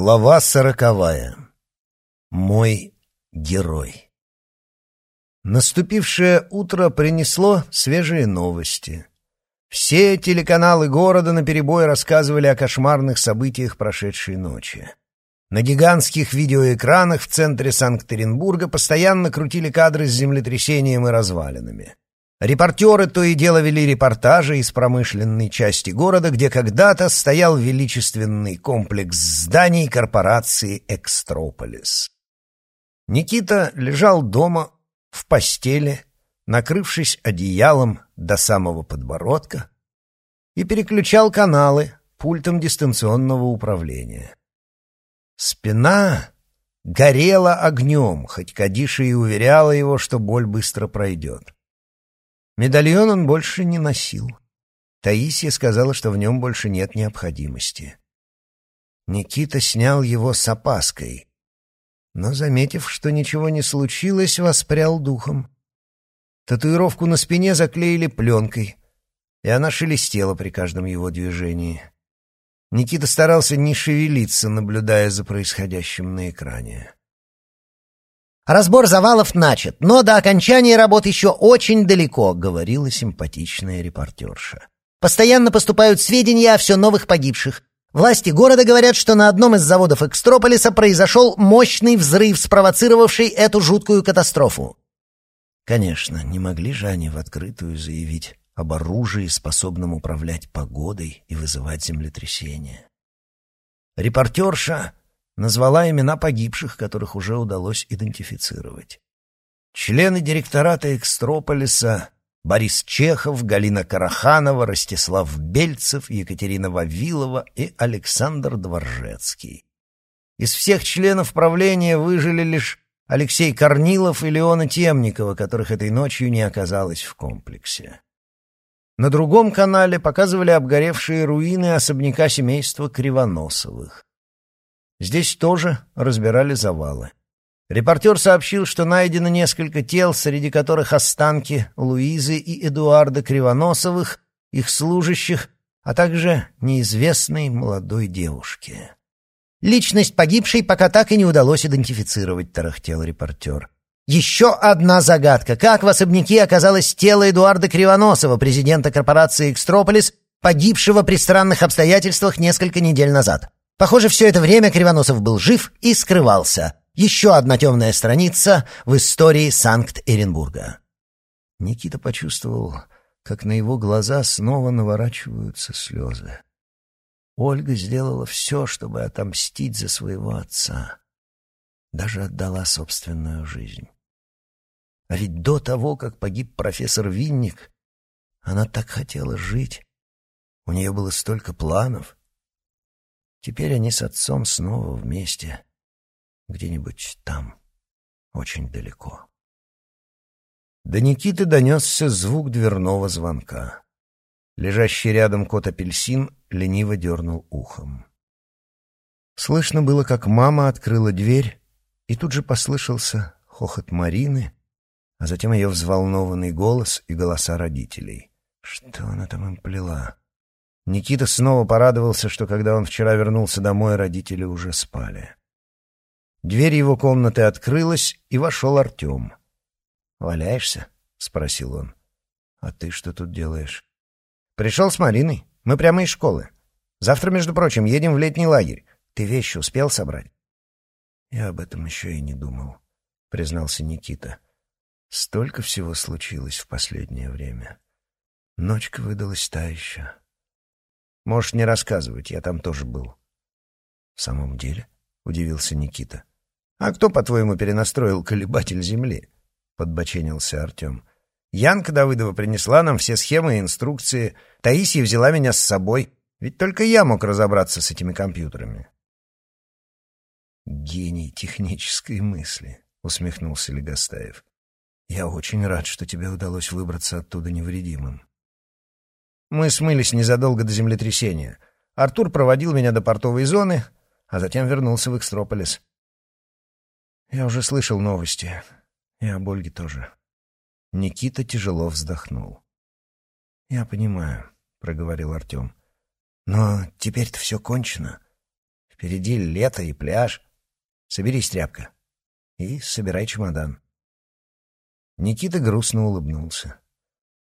Глава сороковая. Мой герой. Наступившее утро принесло свежие новости. Все телеканалы города наперебой рассказывали о кошмарных событиях прошедшей ночи. На гигантских видеоэкранах в центре Санкт-Петербурга постоянно крутили кадры с землетрясением и развалинами. Репортеры то и дело вели репортажи из промышленной части города, где когда-то стоял величественный комплекс зданий корпорации «Экстрополис». Никита лежал дома, в постели, накрывшись одеялом до самого подбородка, и переключал каналы пультом дистанционного управления. Спина горела огнем, хоть Кадиша и уверяла его, что боль быстро пройдет. Медальон он больше не носил. Таисия сказала, что в нем больше нет необходимости. Никита снял его с опаской, но, заметив, что ничего не случилось, воспрял духом. Татуировку на спине заклеили пленкой, и она шелестела при каждом его движении. Никита старался не шевелиться, наблюдая за происходящим на экране. Разбор завалов начат, но до окончания работ еще очень далеко», — говорила симпатичная репортерша. «Постоянно поступают сведения о все новых погибших. Власти города говорят, что на одном из заводов Экстрополиса произошел мощный взрыв, спровоцировавший эту жуткую катастрофу». Конечно, не могли же они в открытую заявить об оружии, способном управлять погодой и вызывать землетрясения. Репортерша назвала имена погибших, которых уже удалось идентифицировать. Члены директората Экстрополиса Борис Чехов, Галина Караханова, Ростислав Бельцев, Екатерина Вавилова и Александр Дворжецкий. Из всех членов правления выжили лишь Алексей Корнилов и Леона Темникова, которых этой ночью не оказалось в комплексе. На другом канале показывали обгоревшие руины особняка семейства Кривоносовых. Здесь тоже разбирали завалы. Репортер сообщил, что найдено несколько тел, среди которых останки Луизы и Эдуарда Кривоносовых, их служащих, а также неизвестной молодой девушки. «Личность погибшей пока так и не удалось идентифицировать», — тарахтел репортер. «Еще одна загадка. Как в особняке оказалось тело Эдуарда Кривоносова, президента корпорации «Экстрополис», погибшего при странных обстоятельствах несколько недель назад?» Похоже, все это время Кривоносов был жив и скрывался. Еще одна темная страница в истории Санкт-Эренбурга. Никита почувствовал, как на его глаза снова наворачиваются слезы. Ольга сделала все, чтобы отомстить за своего отца. Даже отдала собственную жизнь. А ведь до того, как погиб профессор Винник, она так хотела жить. У нее было столько планов. Теперь они с отцом снова вместе, где-нибудь там, очень далеко. До Никиты донесся звук дверного звонка. Лежащий рядом кот-апельсин лениво дернул ухом. Слышно было, как мама открыла дверь, и тут же послышался хохот Марины, а затем ее взволнованный голос и голоса родителей. Что она там им плела? Никита снова порадовался, что когда он вчера вернулся домой, родители уже спали. Дверь его комнаты открылась, и вошел Артем. «Валяешься?» — спросил он. «А ты что тут делаешь?» «Пришел с Мариной. Мы прямо из школы. Завтра, между прочим, едем в летний лагерь. Ты вещи успел собрать?» «Я об этом еще и не думал», — признался Никита. «Столько всего случилось в последнее время. Ночка выдалась та еще». Можешь не рассказывать, я там тоже был. В самом деле? Удивился Никита. А кто, по-твоему, перенастроил колебатель Земли? Подбоченился Артем. Янка Давыдова принесла нам все схемы и инструкции. Таисия взяла меня с собой. Ведь только я мог разобраться с этими компьютерами. «Гений технической мысли», — усмехнулся Легостаев. «Я очень рад, что тебе удалось выбраться оттуда невредимым». Мы смылись незадолго до землетрясения. Артур проводил меня до портовой зоны, а затем вернулся в Экстрополис. Я уже слышал новости. И об Ольге тоже. Никита тяжело вздохнул. «Я понимаю», — проговорил Артем. «Но теперь-то все кончено. Впереди лето и пляж. Соберись, тряпка. И собирай чемодан. Никита грустно улыбнулся.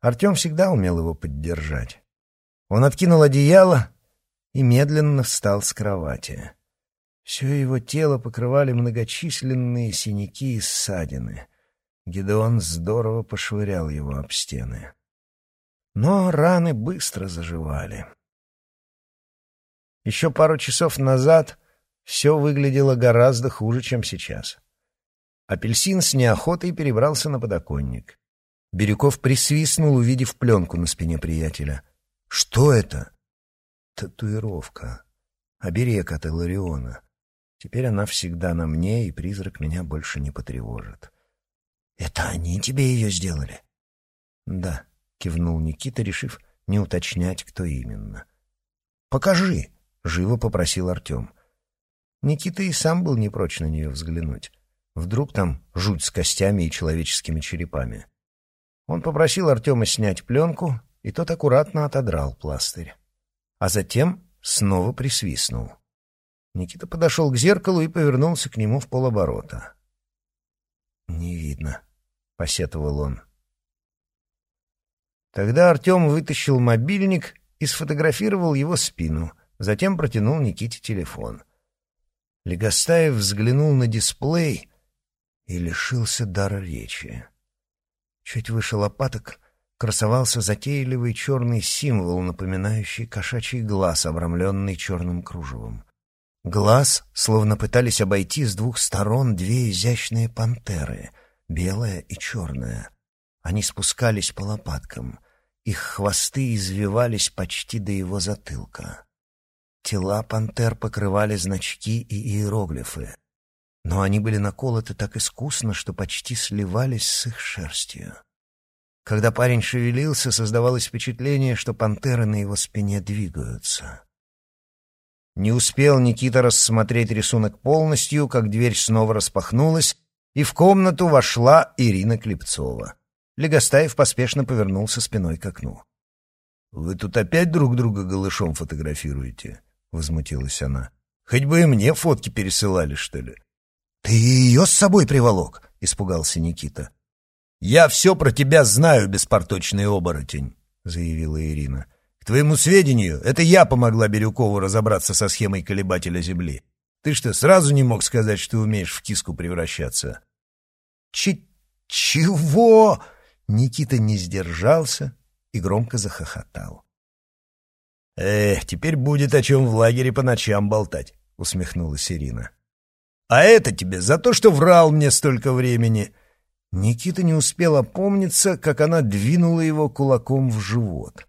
Артем всегда умел его поддержать. Он откинул одеяло и медленно встал с кровати. Все его тело покрывали многочисленные синяки и ссадины. Гедеон здорово пошвырял его об стены. Но раны быстро заживали. Еще пару часов назад все выглядело гораздо хуже, чем сейчас. Апельсин с неохотой перебрался на подоконник. Бирюков присвистнул, увидев пленку на спине приятеля. «Что это?» «Татуировка. Оберег от Илариона. Теперь она всегда на мне, и призрак меня больше не потревожит». «Это они тебе ее сделали?» «Да», — кивнул Никита, решив не уточнять, кто именно. «Покажи!» — живо попросил Артем. Никита и сам был не прочь на нее взглянуть. Вдруг там жуть с костями и человеческими черепами. Он попросил Артема снять пленку, и тот аккуратно отодрал пластырь. А затем снова присвистнул. Никита подошел к зеркалу и повернулся к нему в полоборота. «Не видно», — посетовал он. Тогда Артем вытащил мобильник и сфотографировал его спину, затем протянул Никите телефон. Легостаев взглянул на дисплей и лишился дара речи. Чуть выше лопаток красовался затейливый черный символ, напоминающий кошачий глаз, обрамленный черным кружевом. Глаз словно пытались обойти с двух сторон две изящные пантеры, белая и черная. Они спускались по лопаткам. Их хвосты извивались почти до его затылка. Тела пантер покрывали значки и иероглифы, но они были наколоты так искусно, что почти сливались с их шерстью. Когда парень шевелился, создавалось впечатление, что пантеры на его спине двигаются. Не успел Никита рассмотреть рисунок полностью, как дверь снова распахнулась, и в комнату вошла Ирина Клепцова. Легостаев поспешно повернулся спиной к окну. «Вы тут опять друг друга голышом фотографируете?» — возмутилась она. «Хоть бы и мне фотки пересылали, что ли?» «Ты ее с собой приволок?» — испугался Никита. «Я все про тебя знаю, беспорточный оборотень», — заявила Ирина. «К твоему сведению, это я помогла Бирюкову разобраться со схемой колебателя Земли. Ты что, сразу не мог сказать, что умеешь в киску превращаться?» Ч «Чего?» Никита не сдержался и громко захохотал. «Эх, теперь будет о чем в лагере по ночам болтать», — усмехнулась Ирина. «А это тебе за то, что врал мне столько времени. Никита не успел опомниться, как она двинула его кулаком в живот.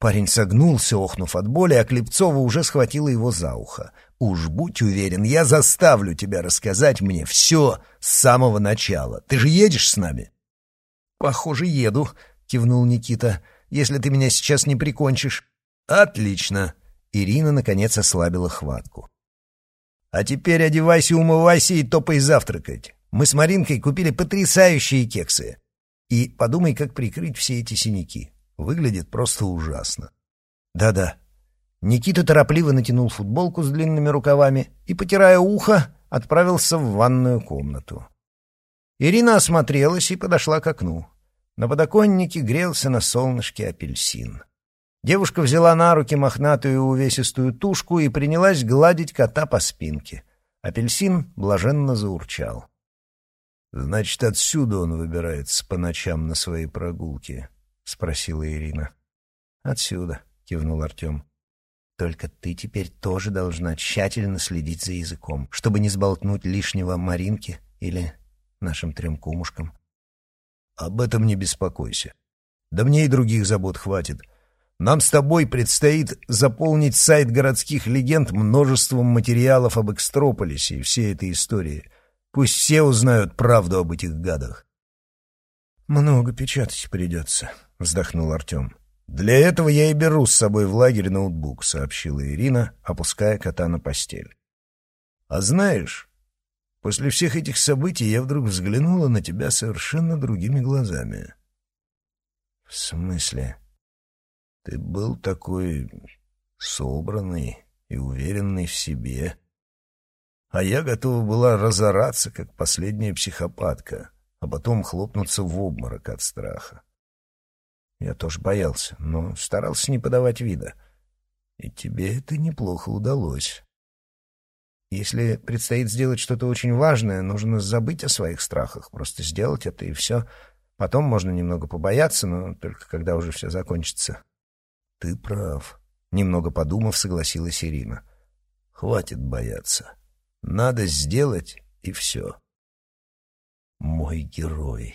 Парень согнулся, охнув от боли, а Клепцова уже схватила его за ухо. «Уж будь уверен, я заставлю тебя рассказать мне все с самого начала. Ты же едешь с нами?» «Похоже, еду», — кивнул Никита, — «если ты меня сейчас не прикончишь». «Отлично!» Ирина, наконец, ослабила хватку. «А теперь одевайся, умывайся и топай завтракать. Мы с Маринкой купили потрясающие кексы. И подумай, как прикрыть все эти синяки. Выглядит просто ужасно. Да-да. Никита торопливо натянул футболку с длинными рукавами и, потирая ухо, отправился в ванную комнату. Ирина осмотрелась и подошла к окну. На подоконнике грелся на солнышке апельсин. Девушка взяла на руки мохнатую увесистую тушку и принялась гладить кота по спинке. Апельсин блаженно заурчал. «Значит, отсюда он выбирается по ночам на свои прогулки?» — спросила Ирина. «Отсюда», — кивнул Артем. «Только ты теперь тоже должна тщательно следить за языком, чтобы не сболтнуть лишнего Маринке или нашим трем кумушкам». «Об этом не беспокойся. Да мне и других забот хватит. Нам с тобой предстоит заполнить сайт городских легенд множеством материалов об Экстрополисе и всей этой истории». Пусть все узнают правду об этих гадах. «Много печатать придется», — вздохнул Артем. «Для этого я и беру с собой в лагерь ноутбук», — сообщила Ирина, опуская кота на постель. «А знаешь, после всех этих событий я вдруг взглянула на тебя совершенно другими глазами». «В смысле?» «Ты был такой собранный и уверенный в себе». А я готова была разораться, как последняя психопатка, а потом хлопнуться в обморок от страха. Я тоже боялся, но старался не подавать вида. И тебе это неплохо удалось. Если предстоит сделать что-то очень важное, нужно забыть о своих страхах, просто сделать это и все. Потом можно немного побояться, но только когда уже все закончится. Ты прав. Немного подумав, согласилась Ирина. Хватит бояться. Надо сделать, и все. Мой герой.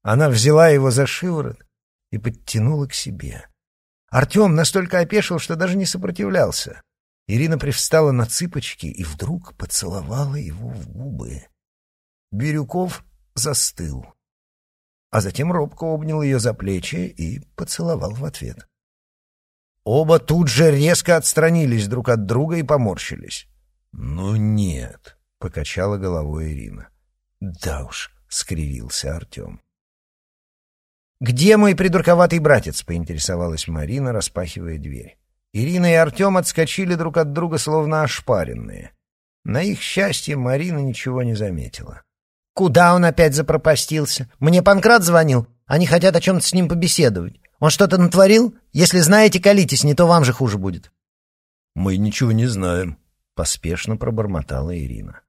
Она взяла его за шиворот и подтянула к себе. Артем настолько опешил, что даже не сопротивлялся. Ирина привстала на цыпочки и вдруг поцеловала его в губы. Бирюков застыл, а затем робко обнял ее за плечи и поцеловал в ответ. Оба тут же резко отстранились друг от друга и поморщились. «Ну нет», — покачала головой Ирина. «Да уж», — скривился Артем. «Где мой придурковатый братец?» — поинтересовалась Марина, распахивая дверь. Ирина и Артем отскочили друг от друга, словно ошпаренные. На их счастье Марина ничего не заметила. «Куда он опять запропастился? Мне Панкрат звонил. Они хотят о чем-то с ним побеседовать. Он что-то натворил? Если знаете, колитесь, не то вам же хуже будет». «Мы ничего не знаем», — поспешно пробормотала Ирина.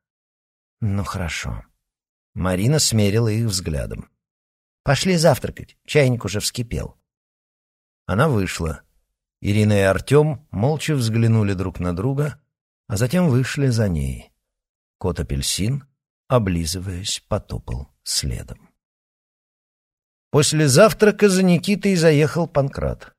«Ну, хорошо». Марина смерила их взглядом. Пошли завтракать, чайник уже вскипел. Она вышла. Ирина и Артем молча взглянули друг на друга, а затем вышли за ней. Кот-апельсин, облизываясь, потопал следом. После завтрака за Никитой заехал Панкрат.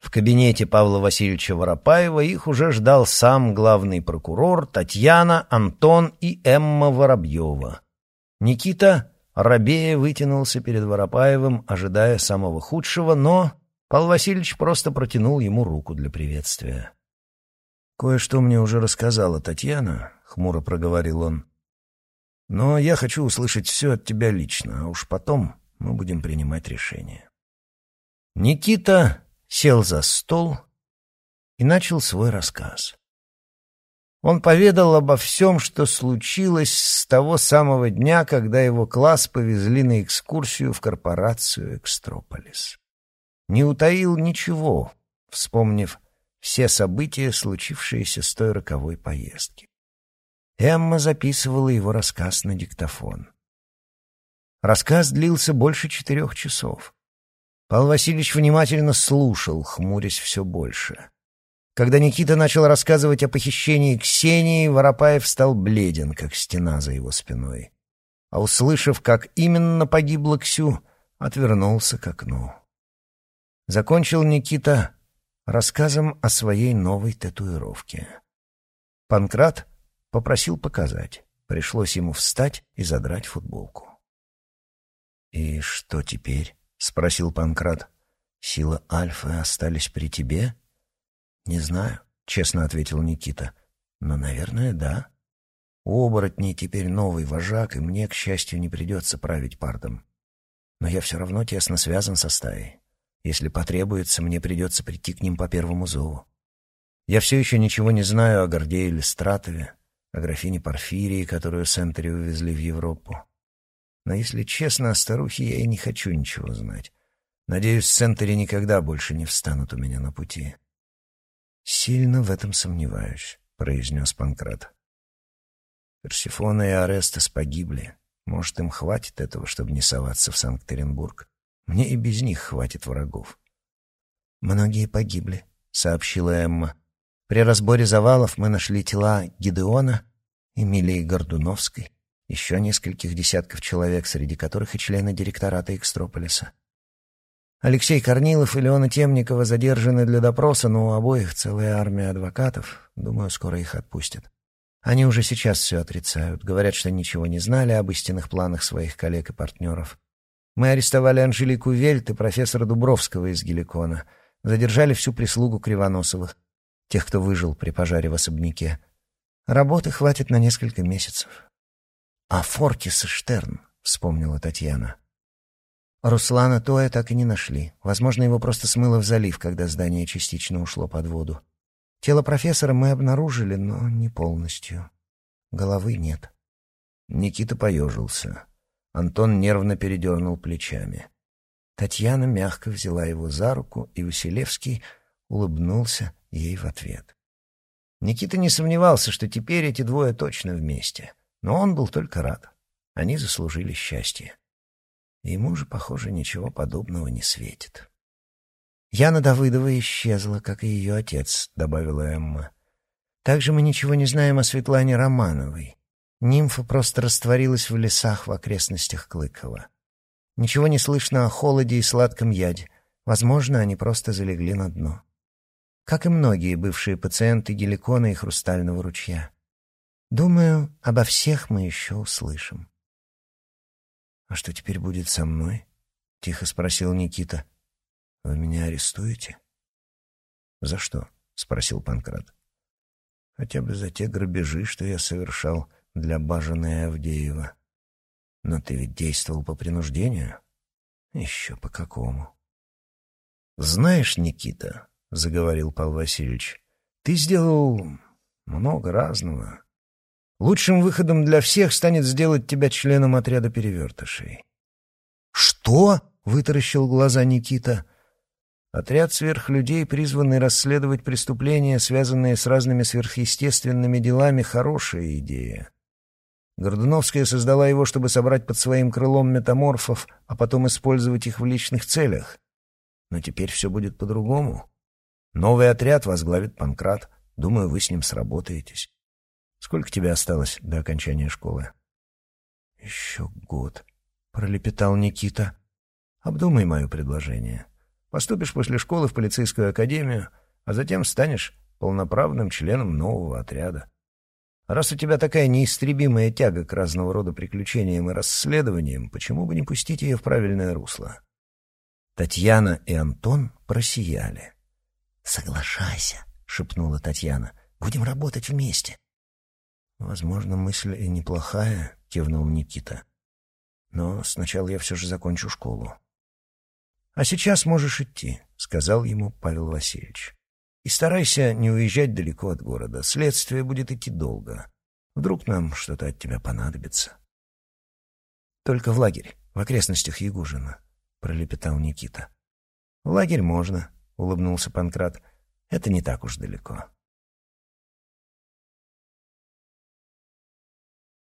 В кабинете Павла Васильевича Воропаева их уже ждал сам главный прокурор, Татьяна, Антон и Эмма Воробьева. Никита Рабея вытянулся перед Воропаевым, ожидая самого худшего, но Павел Васильевич просто протянул ему руку для приветствия. «Кое-что мне уже рассказала Татьяна», — хмуро проговорил он. «Но я хочу услышать все от тебя лично, а уж потом мы будем принимать решение». Никита сел за стол и начал свой рассказ. Он поведал обо всем, что случилось с того самого дня, когда его класс повезли на экскурсию в корпорацию «Экстрополис». Не утаил ничего, вспомнив все события, случившиеся с той роковой поездки. Эмма записывала его рассказ на диктофон. Рассказ длился больше четырех часов. Павел Васильевич внимательно слушал, хмурясь все больше. Когда Никита начал рассказывать о похищении Ксении, Воропаев стал бледен, как стена за его спиной. А услышав, как именно погибла Ксю, отвернулся к окну. Закончил Никита рассказом о своей новой татуировке. Панкрат попросил показать. Пришлось ему встать и задрать футболку. «И что теперь?» — спросил Панкрат. «Сила Альфы остались при тебе?» «Не знаю», — честно ответил Никита. «Но, наверное, да. У оборотней теперь новый вожак, и мне, к счастью, не придется править пардом. Но я все равно тесно связан со стаей. Если потребуется, мне придется прийти к ним по первому зову. Я все еще ничего не знаю о Гордее Листратове, о графине Порфирии, которую Сентери увезли в Европу. Но, если честно, о старухе я и не хочу ничего знать. Надеюсь, Сентери никогда больше не встанут у меня на пути. «Сильно в этом сомневаюсь», — произнес Панкрат. Персифона и Арестес погибли. Может, им хватит этого, чтобы не соваться в Санкт-Петербург. Мне и без них хватит врагов. «Многие погибли», — сообщила Эмма. «При разборе завалов мы нашли тела Гидеона, Эмилии Гордуновской, еще нескольких десятков человек, среди которых и члены директората Экстрополиса. Алексей Корнилов и Леона Темникова задержаны для допроса, но у обоих целая армия адвокатов. Думаю, скоро их отпустят. Они уже сейчас все отрицают. Говорят, что ничего не знали об истинных планах своих коллег и партнеров. Мы арестовали Анжелику Вельт и профессора Дубровского из Геликона. Задержали всю прислугу Кривоносовых, тех, кто выжил при пожаре в особняке. Работы хватит на несколько месяцев. «А Форкис и Штерн», — вспомнила Татьяна. Руслана Тоя так и не нашли. Возможно, его просто смыло в залив, когда здание частично ушло под воду. Тело профессора мы обнаружили, но не полностью. головы нет». Никита поежился. Антон нервно передернул плечами. Татьяна мягко взяла его за руку, и Василевский улыбнулся ей в ответ. Никита не сомневался, что теперь эти двое точно вместе, но он был только рад. Они заслужили счастье. Ему же, похоже, ничего подобного не светит. «Яна Давыдова исчезла, как и ее отец», — добавила Эмма. «Также мы ничего не знаем о Светлане Романовой. Нимфа просто растворилась в лесах в окрестностях Клыкова. Ничего не слышно о холоде и сладком яде. Возможно, они просто залегли на дно. Как и многие бывшие пациенты геликона и хрустального ручья. Думаю, обо всех мы еще услышим. «А что теперь будет со мной?» — тихо спросил Никита. «Вы меня арестуете?» «За что?» — спросил Панкрат. «Хотя бы за те грабежи, что я совершал для бажаной Авдеева. Но ты ведь действовал по принуждению?» «Еще по какому?» «Знаешь, Никита», — заговорил Павел Васильевич, — «ты сделал много разного. Лучшим выходом для всех станет сделать тебя членом отряда перевертышей. «Что?» — вытаращил глаза Никита. Отряд сверхлюдей, призванный расследовать преступления, связанные с разными сверхъестественными делами, хорошая идея. Гордуновская создала его, чтобы собрать под своим крылом метаморфов, а потом использовать их в личных целях. Но теперь все будет по-другому. Новый отряд возглавит Панкрат. Думаю, вы с ним сработаетесь. Сколько тебе осталось до окончания школы? Еще год, пролепетал Никита. Обдумай мое предложение. Поступишь после школы в полицейскую академию, а затем станешь полноправным членом нового отряда. раз у тебя такая неистребимая тяга к разного рода приключениям и расследованиям, почему бы не пустить ее в правильное русло? Татьяна и Антон просияли. «Соглашайся», — шепнула Татьяна. «Будем работать вместе». «Возможно, мысль и неплохая», — кивнул Никита. «Но сначала я все же закончу школу». «А сейчас можешь идти», — сказал ему Павел Васильевич. «И старайся не уезжать далеко от города. Следствие будет идти долго. Вдруг нам что-то от тебя понадобится». «Только в лагерь, в окрестностях Ягужина», — пролепетал Никита. «В лагерь можно», — улыбнулся Панкрат. «Это не так уж далеко».